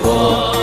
过。